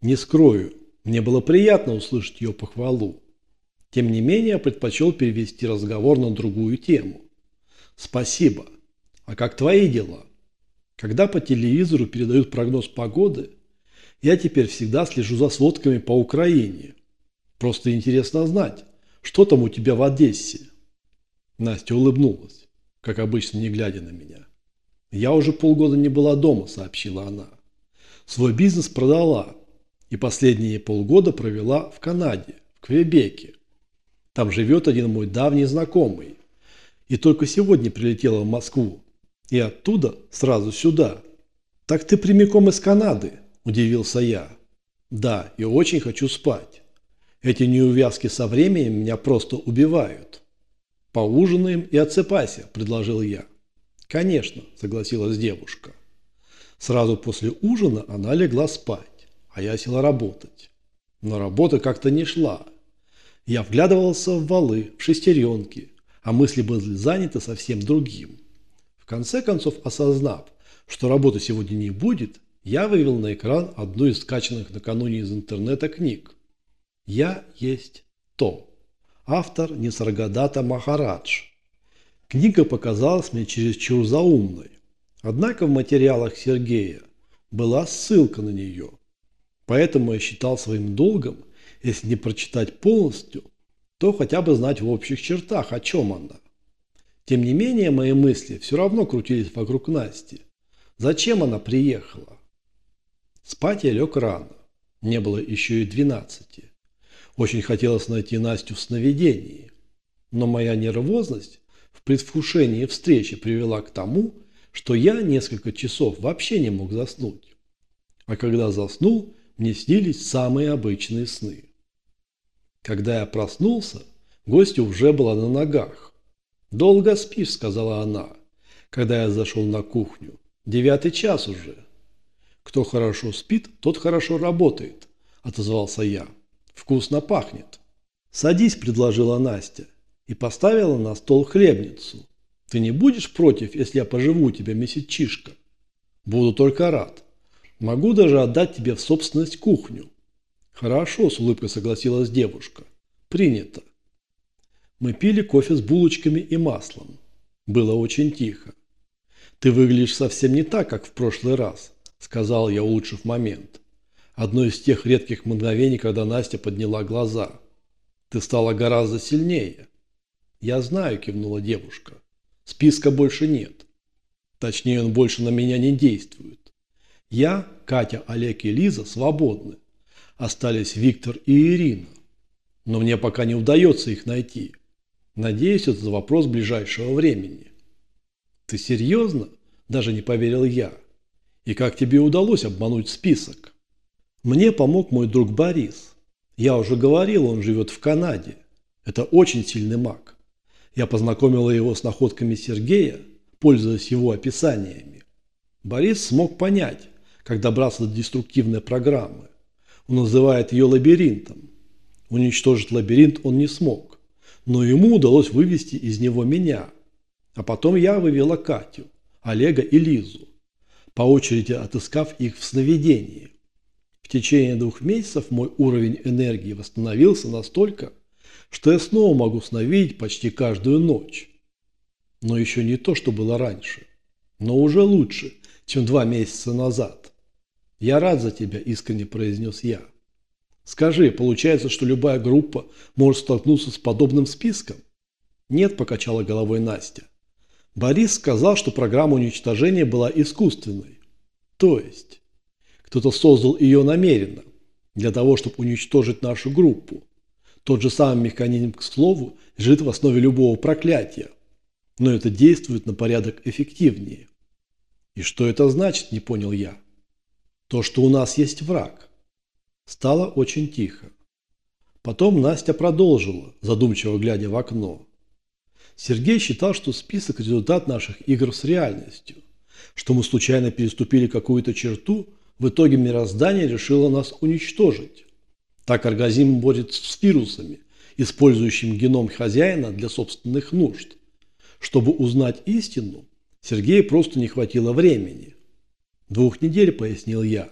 Не скрою, мне было приятно услышать ее похвалу. Тем не менее, предпочел перевести разговор на другую тему. Спасибо. А как твои дела? Когда по телевизору передают прогноз погоды, я теперь всегда слежу за сводками по Украине. Просто интересно знать, что там у тебя в Одессе. Настя улыбнулась, как обычно, не глядя на меня. Я уже полгода не была дома, сообщила она. Свой бизнес продала и последние полгода провела в Канаде, в Квебеке. Там живет один мой давний знакомый. И только сегодня прилетела в Москву. И оттуда сразу сюда. Так ты прямиком из Канады, удивился я. Да, и очень хочу спать. Эти неувязки со временем меня просто убивают. Поужинаем и отсыпайся, предложил я. Конечно, согласилась девушка. Сразу после ужина она легла спать, а я села работать. Но работа как-то не шла. Я вглядывался в валы, в шестеренки, а мысли были заняты совсем другим. В конце концов, осознав, что работы сегодня не будет, я вывел на экран одну из скачанных накануне из интернета книг. «Я есть то». Автор Нисаргадата Махарадж. Книга показалась мне чересчур заумной. Однако в материалах Сергея была ссылка на нее. Поэтому я считал своим долгом если не прочитать полностью, то хотя бы знать в общих чертах, о чем она. Тем не менее, мои мысли все равно крутились вокруг Насти. Зачем она приехала? Спать я лег рано. Не было еще и двенадцати. Очень хотелось найти Настю в сновидении. Но моя нервозность в предвкушении встречи привела к тому, что я несколько часов вообще не мог заснуть. А когда заснул, мне снились самые обычные сны. Когда я проснулся, гостья уже была на ногах. «Долго спишь», – сказала она, когда я зашел на кухню. «Девятый час уже». «Кто хорошо спит, тот хорошо работает», – отозвался я. «Вкусно пахнет». «Садись», – предложила Настя и поставила на стол хлебницу. «Ты не будешь против, если я поживу у тебя месячишко?» «Буду только рад. Могу даже отдать тебе в собственность кухню. «Хорошо», – с улыбкой согласилась девушка. «Принято». Мы пили кофе с булочками и маслом. Было очень тихо. «Ты выглядишь совсем не так, как в прошлый раз», – сказал я, улучшив момент. Одно из тех редких мгновений, когда Настя подняла глаза. «Ты стала гораздо сильнее». «Я знаю», – кивнула девушка. «Списка больше нет. Точнее, он больше на меня не действует. Я, Катя, Олег и Лиза свободны остались Виктор и Ирина. Но мне пока не удается их найти. Надеюсь, это вопрос ближайшего времени. Ты серьезно? Даже не поверил я. И как тебе удалось обмануть список? Мне помог мой друг Борис. Я уже говорил, он живет в Канаде. Это очень сильный маг. Я познакомила его с находками Сергея, пользуясь его описаниями. Борис смог понять, как добраться до деструктивной программы. Он называет ее лабиринтом. Уничтожить лабиринт он не смог, но ему удалось вывести из него меня. А потом я вывела Катю, Олега и Лизу, по очереди отыскав их в сновидении. В течение двух месяцев мой уровень энергии восстановился настолько, что я снова могу сновидеть почти каждую ночь. Но еще не то, что было раньше, но уже лучше, чем два месяца назад. «Я рад за тебя», – искренне произнес я. «Скажи, получается, что любая группа может столкнуться с подобным списком?» «Нет», – покачала головой Настя. Борис сказал, что программа уничтожения была искусственной. То есть, кто-то создал ее намеренно, для того, чтобы уничтожить нашу группу. Тот же самый механизм, к слову, лежит в основе любого проклятия. Но это действует на порядок эффективнее. И что это значит, не понял я. То, что у нас есть враг. Стало очень тихо. Потом Настя продолжила, задумчиво глядя в окно. Сергей считал, что список – результат наших игр с реальностью, что мы случайно переступили какую-то черту, в итоге мироздание решило нас уничтожить. Так организм борется с вирусами, использующим геном хозяина для собственных нужд. Чтобы узнать истину, Сергею просто не хватило времени. Двух недель, пояснил я.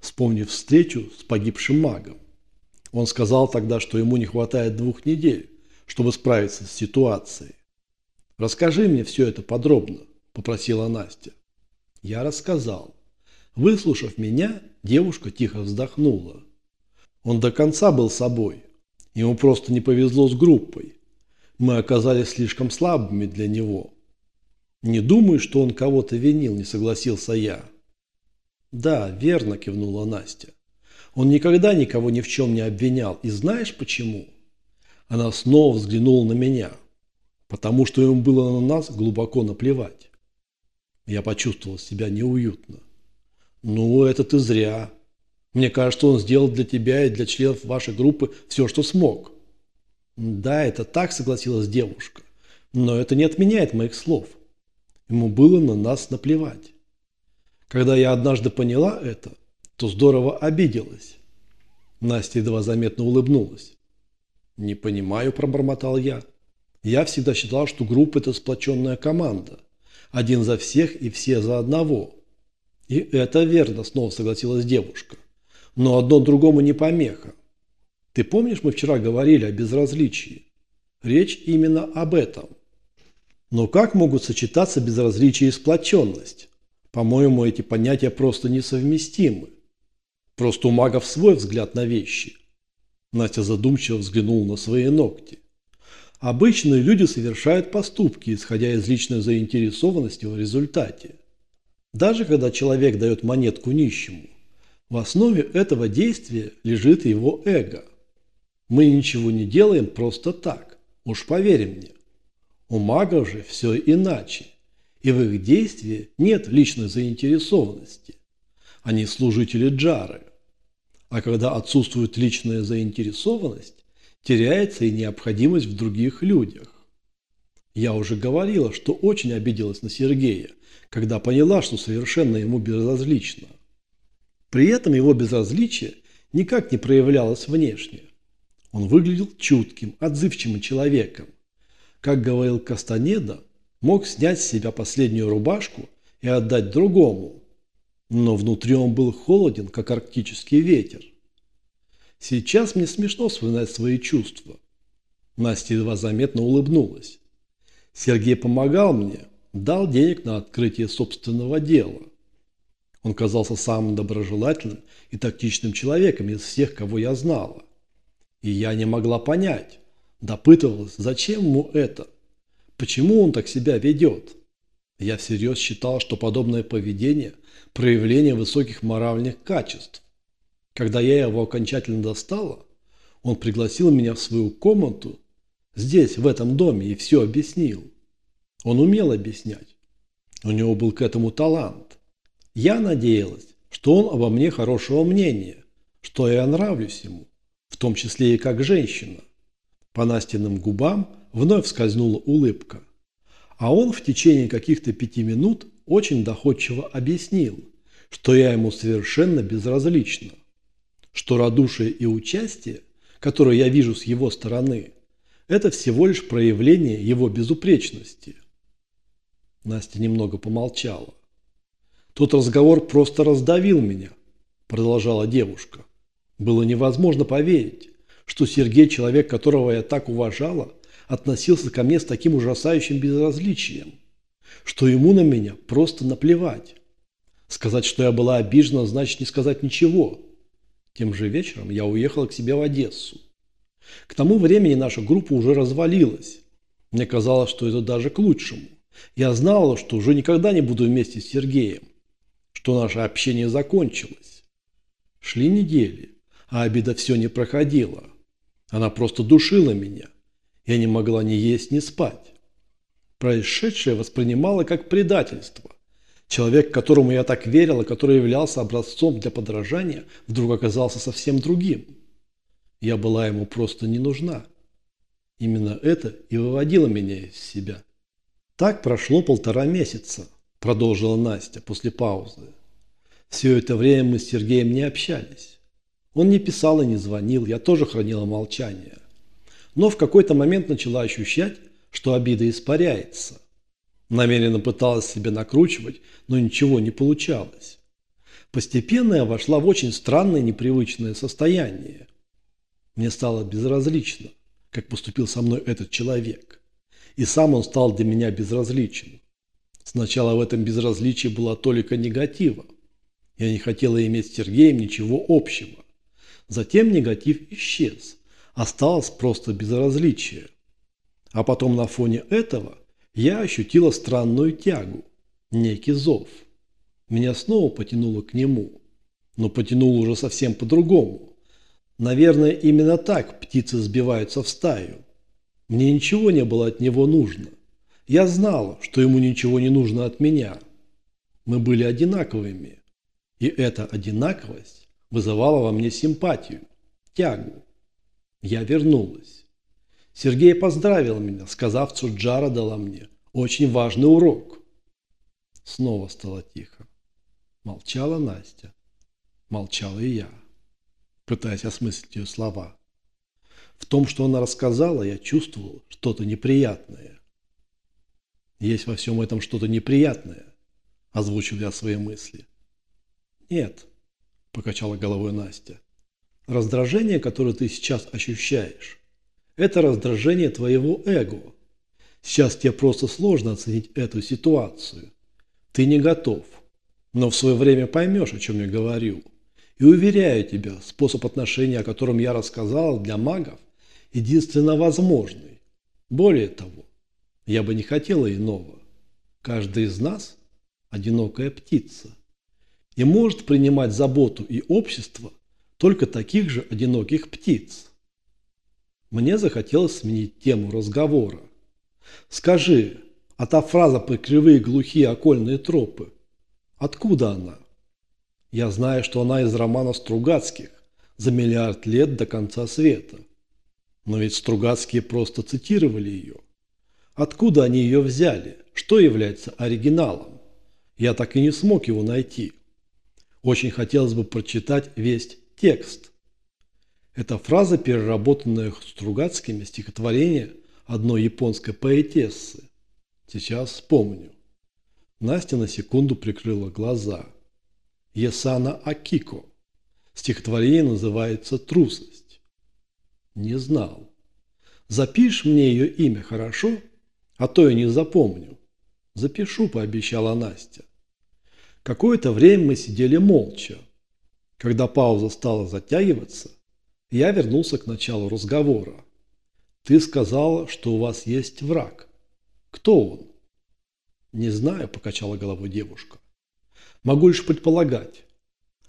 вспомнив встречу с погибшим магом. Он сказал тогда, что ему не хватает двух недель, чтобы справиться с ситуацией. «Расскажи мне все это подробно», – попросила Настя. Я рассказал. Выслушав меня, девушка тихо вздохнула. Он до конца был собой. Ему просто не повезло с группой. Мы оказались слишком слабыми для него. Не думаю, что он кого-то винил, не согласился я. Да, верно, кивнула Настя. Он никогда никого ни в чем не обвинял. И знаешь почему? Она снова взглянула на меня. Потому что ему было на нас глубоко наплевать. Я почувствовал себя неуютно. Ну, это ты зря. Мне кажется, он сделал для тебя и для членов вашей группы все, что смог. Да, это так, согласилась девушка. Но это не отменяет моих слов. Ему было на нас наплевать. Когда я однажды поняла это, то здорово обиделась. Настя едва заметно улыбнулась. «Не понимаю», – пробормотал я. «Я всегда считал, что группа – это сплоченная команда. Один за всех и все за одного». «И это верно», – снова согласилась девушка. «Но одно другому не помеха. Ты помнишь, мы вчера говорили о безразличии? Речь именно об этом. Но как могут сочетаться безразличие и сплоченность? По-моему, эти понятия просто несовместимы. Просто у магов свой взгляд на вещи. Настя задумчиво взглянула на свои ногти. Обычные люди совершают поступки, исходя из личной заинтересованности в результате. Даже когда человек дает монетку нищему, в основе этого действия лежит его эго. Мы ничего не делаем просто так, уж поверь мне. У магов же все иначе и в их действии нет личной заинтересованности. Они служители джары. А когда отсутствует личная заинтересованность, теряется и необходимость в других людях. Я уже говорила, что очень обиделась на Сергея, когда поняла, что совершенно ему безразлично. При этом его безразличие никак не проявлялось внешне. Он выглядел чутким, отзывчивым человеком. Как говорил Кастанеда, мог снять с себя последнюю рубашку и отдать другому. Но внутри он был холоден, как арктический ветер. Сейчас мне смешно вспоминать свои чувства. Настя едва заметно улыбнулась. Сергей помогал мне, дал денег на открытие собственного дела. Он казался самым доброжелательным и тактичным человеком из всех, кого я знала. И я не могла понять, допытывалась, зачем ему это. Почему он так себя ведет? Я всерьез считал, что подобное поведение – проявление высоких моральных качеств. Когда я его окончательно достала, он пригласил меня в свою комнату здесь, в этом доме, и все объяснил. Он умел объяснять. У него был к этому талант. Я надеялась, что он обо мне хорошего мнения, что я нравлюсь ему, в том числе и как женщина. По Настиным губам – Вновь скользнула улыбка. А он в течение каких-то пяти минут очень доходчиво объяснил, что я ему совершенно безразлична, что радушие и участие, которое я вижу с его стороны, это всего лишь проявление его безупречности. Настя немного помолчала. Тот разговор просто раздавил меня, продолжала девушка. Было невозможно поверить, что Сергей, человек, которого я так уважала, относился ко мне с таким ужасающим безразличием, что ему на меня просто наплевать. Сказать, что я была обижена, значит не сказать ничего. Тем же вечером я уехала к себе в Одессу. К тому времени наша группа уже развалилась. Мне казалось, что это даже к лучшему. Я знала, что уже никогда не буду вместе с Сергеем, что наше общение закончилось. Шли недели, а обида все не проходила. Она просто душила меня. Я не могла ни есть, ни спать. Происшедшее воспринимала как предательство. Человек, которому я так верила, который являлся образцом для подражания, вдруг оказался совсем другим. Я была ему просто не нужна. Именно это и выводило меня из себя. Так прошло полтора месяца, продолжила Настя после паузы. Все это время мы с Сергеем не общались. Он не писал и не звонил, я тоже хранила молчание но в какой-то момент начала ощущать, что обида испаряется. Намеренно пыталась себя накручивать, но ничего не получалось. Постепенно я вошла в очень странное непривычное состояние. Мне стало безразлично, как поступил со мной этот человек. И сам он стал для меня безразличен. Сначала в этом безразличии была только негатива. Я не хотела иметь с Сергеем ничего общего. Затем негатив исчез. Осталось просто безразличие. А потом на фоне этого я ощутила странную тягу, некий зов. Меня снова потянуло к нему, но потянуло уже совсем по-другому. Наверное, именно так птицы сбиваются в стаю. Мне ничего не было от него нужно. Я знала, что ему ничего не нужно от меня. Мы были одинаковыми. И эта одинаковость вызывала во мне симпатию, тягу. Я вернулась. Сергей поздравил меня, сказав, что Джара дала мне очень важный урок. Снова стало тихо. Молчала Настя. Молчала и я, пытаясь осмыслить ее слова. В том, что она рассказала, я чувствовал что-то неприятное. Есть во всем этом что-то неприятное, озвучил я свои мысли. Нет, покачала головой Настя. Раздражение, которое ты сейчас ощущаешь, это раздражение твоего эго. Сейчас тебе просто сложно оценить эту ситуацию. Ты не готов, но в свое время поймешь, о чем я говорю. И уверяю тебя, способ отношения, о котором я рассказал, для магов единственно возможный. Более того, я бы не хотела иного. Каждый из нас – одинокая птица. И может принимать заботу и общество только таких же одиноких птиц. Мне захотелось сменить тему разговора. Скажи, а та фраза про кривые глухие окольные тропы, откуда она? Я знаю, что она из романа Стругацких «За миллиард лет до конца света». Но ведь Стругацкие просто цитировали ее. Откуда они ее взяли? Что является оригиналом? Я так и не смог его найти. Очень хотелось бы прочитать весь текст. Эта фраза, переработанная Стругацкими стихотворение одной японской поэтессы. Сейчас вспомню. Настя на секунду прикрыла глаза. Есана Акико. Стихотворение называется «Трусость». Не знал. Запишешь мне ее имя, хорошо? А то я не запомню. Запишу, пообещала Настя. Какое-то время мы сидели молча. Когда пауза стала затягиваться, я вернулся к началу разговора. Ты сказала, что у вас есть враг. Кто он? Не знаю, покачала головой девушка. Могу лишь предполагать.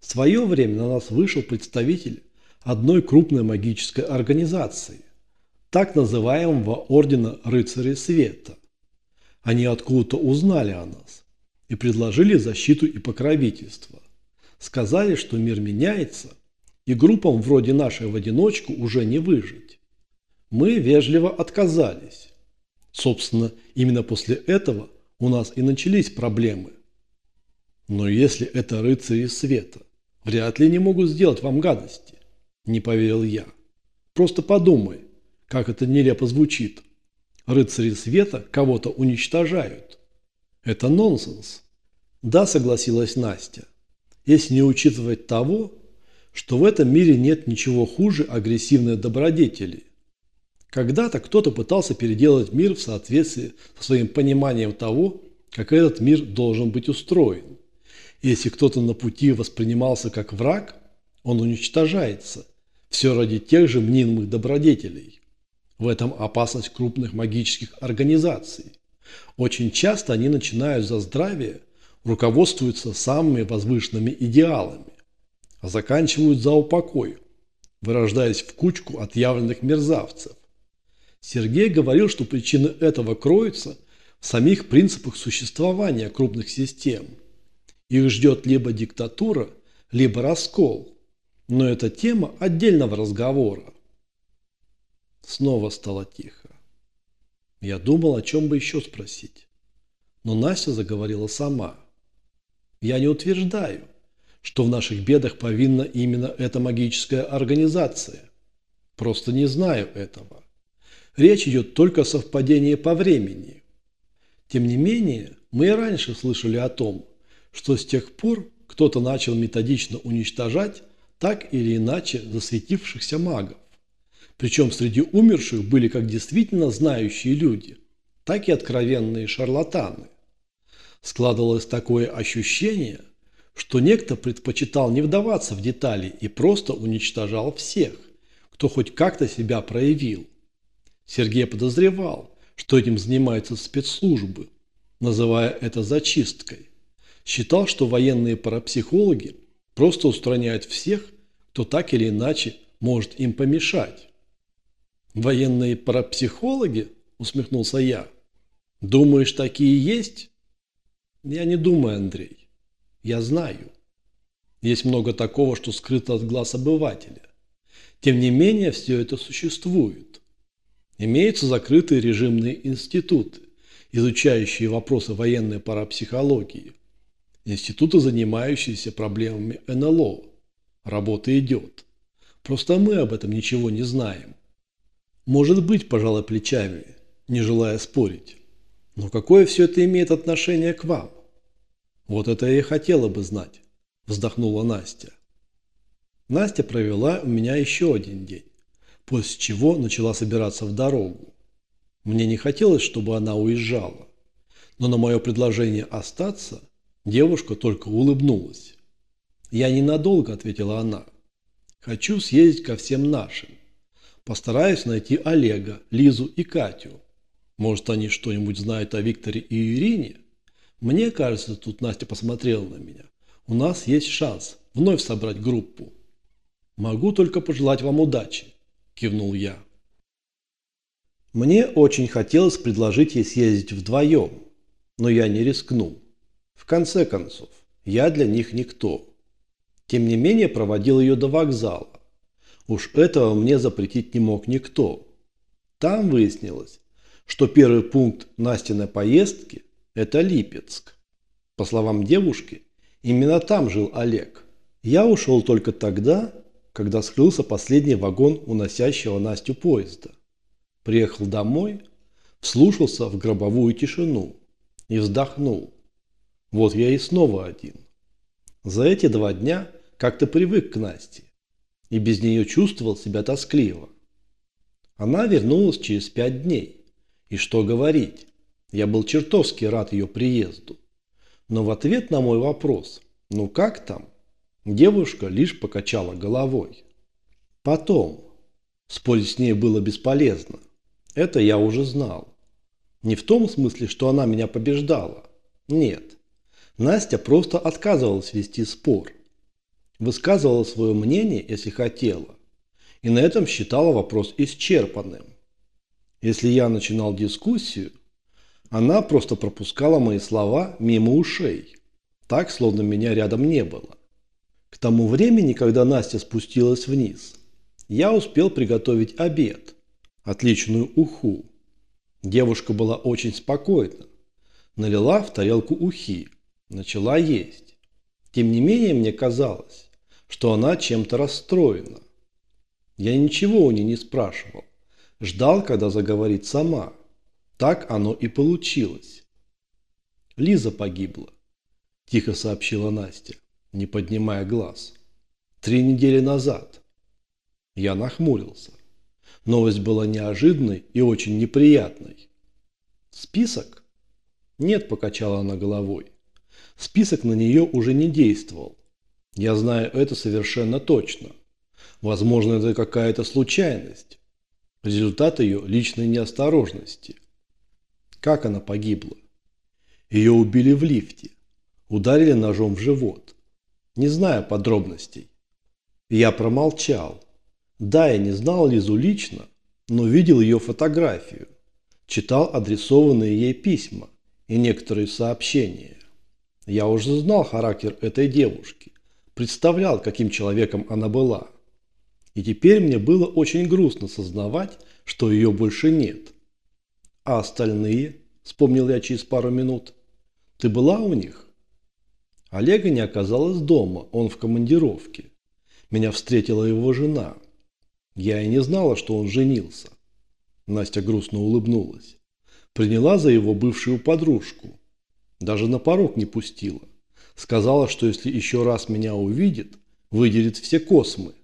В свое время на нас вышел представитель одной крупной магической организации, так называемого Ордена Рыцарей Света. Они откуда-то узнали о нас и предложили защиту и покровительство. Сказали, что мир меняется – и группам вроде нашей в одиночку уже не выжить. Мы вежливо отказались. Собственно, именно после этого у нас и начались проблемы. Но если это рыцари света, вряд ли они могут сделать вам гадости, не поверил я. Просто подумай, как это нелепо звучит. Рыцари света кого-то уничтожают. Это нонсенс. Да, согласилась Настя. Если не учитывать того, что в этом мире нет ничего хуже агрессивной добродетели. Когда-то кто-то пытался переделать мир в соответствии со своим пониманием того, как этот мир должен быть устроен. Если кто-то на пути воспринимался как враг, он уничтожается, все ради тех же мнимых добродетелей. В этом опасность крупных магических организаций. Очень часто они начинают за здравие, руководствуются самыми возвышенными идеалами а заканчивают за упокой, вырождаясь в кучку отъявленных мерзавцев. Сергей говорил, что причина этого кроется в самих принципах существования крупных систем. Их ждет либо диктатура, либо раскол. Но это тема отдельного разговора. Снова стало тихо. Я думал, о чем бы еще спросить. Но Настя заговорила сама. Я не утверждаю, что в наших бедах повинна именно эта магическая организация. Просто не знаю этого. Речь идет только о совпадении по времени. Тем не менее, мы и раньше слышали о том, что с тех пор, кто-то начал методично уничтожать так или иначе засветившихся магов. Причем среди умерших были как действительно знающие люди, так и откровенные шарлатаны. Складывалось такое ощущение, что некто предпочитал не вдаваться в детали и просто уничтожал всех, кто хоть как-то себя проявил. Сергей подозревал, что этим занимаются спецслужбы, называя это зачисткой. Считал, что военные парапсихологи просто устраняют всех, кто так или иначе может им помешать. «Военные парапсихологи?» – усмехнулся я. «Думаешь, такие есть?» «Я не думаю, Андрей. Я знаю. Есть много такого, что скрыто от глаз обывателя. Тем не менее, все это существует. Имеются закрытые режимные институты, изучающие вопросы военной парапсихологии. Институты, занимающиеся проблемами НЛО. Работа идет. Просто мы об этом ничего не знаем. Может быть, пожалуй, плечами, не желая спорить. Но какое все это имеет отношение к вам? Вот это я и хотела бы знать, вздохнула Настя. Настя провела у меня еще один день после чего начала собираться в дорогу. Мне не хотелось, чтобы она уезжала, но на мое предложение остаться девушка только улыбнулась. «Я ненадолго», – ответила она. «Хочу съездить ко всем нашим. Постараюсь найти Олега, Лизу и Катю. Может, они что-нибудь знают о Викторе и Ирине? Мне кажется, тут Настя посмотрела на меня. У нас есть шанс вновь собрать группу. Могу только пожелать вам удачи кивнул я. Мне очень хотелось предложить ей съездить вдвоем, но я не рискнул. В конце концов, я для них никто. Тем не менее, проводил ее до вокзала. Уж этого мне запретить не мог никто. Там выяснилось, что первый пункт Настиной поездки – это Липецк. По словам девушки, именно там жил Олег. Я ушел только тогда, когда скрылся последний вагон уносящего Настю поезда. Приехал домой, вслушался в гробовую тишину и вздохнул. Вот я и снова один. За эти два дня как-то привык к Насте и без нее чувствовал себя тоскливо. Она вернулась через пять дней. И что говорить, я был чертовски рад ее приезду. Но в ответ на мой вопрос «Ну как там?» Девушка лишь покачала головой. Потом. Спорить с ней было бесполезно. Это я уже знал. Не в том смысле, что она меня побеждала. Нет. Настя просто отказывалась вести спор. Высказывала свое мнение, если хотела. И на этом считала вопрос исчерпанным. Если я начинал дискуссию, она просто пропускала мои слова мимо ушей. Так, словно меня рядом не было. К тому времени, когда Настя спустилась вниз, я успел приготовить обед, отличную уху. Девушка была очень спокойна. Налила в тарелку ухи, начала есть. Тем не менее, мне казалось, что она чем-то расстроена. Я ничего у нее не спрашивал. Ждал, когда заговорит сама. Так оно и получилось. Лиза погибла, тихо сообщила Настя не поднимая глаз. Три недели назад. Я нахмурился. Новость была неожиданной и очень неприятной. Список? Нет, покачала она головой. Список на нее уже не действовал. Я знаю это совершенно точно. Возможно, это какая-то случайность. Результат ее личной неосторожности. Как она погибла? Ее убили в лифте. Ударили ножом в живот не зная подробностей. Я промолчал. Да, я не знал Лизу лично, но видел ее фотографию, читал адресованные ей письма и некоторые сообщения. Я уже знал характер этой девушки, представлял, каким человеком она была. И теперь мне было очень грустно сознавать, что ее больше нет. А остальные, вспомнил я через пару минут, ты была у них? Олега не оказалось дома, он в командировке. Меня встретила его жена. Я и не знала, что он женился. Настя грустно улыбнулась. Приняла за его бывшую подружку. Даже на порог не пустила. Сказала, что если еще раз меня увидит, выделит все космы.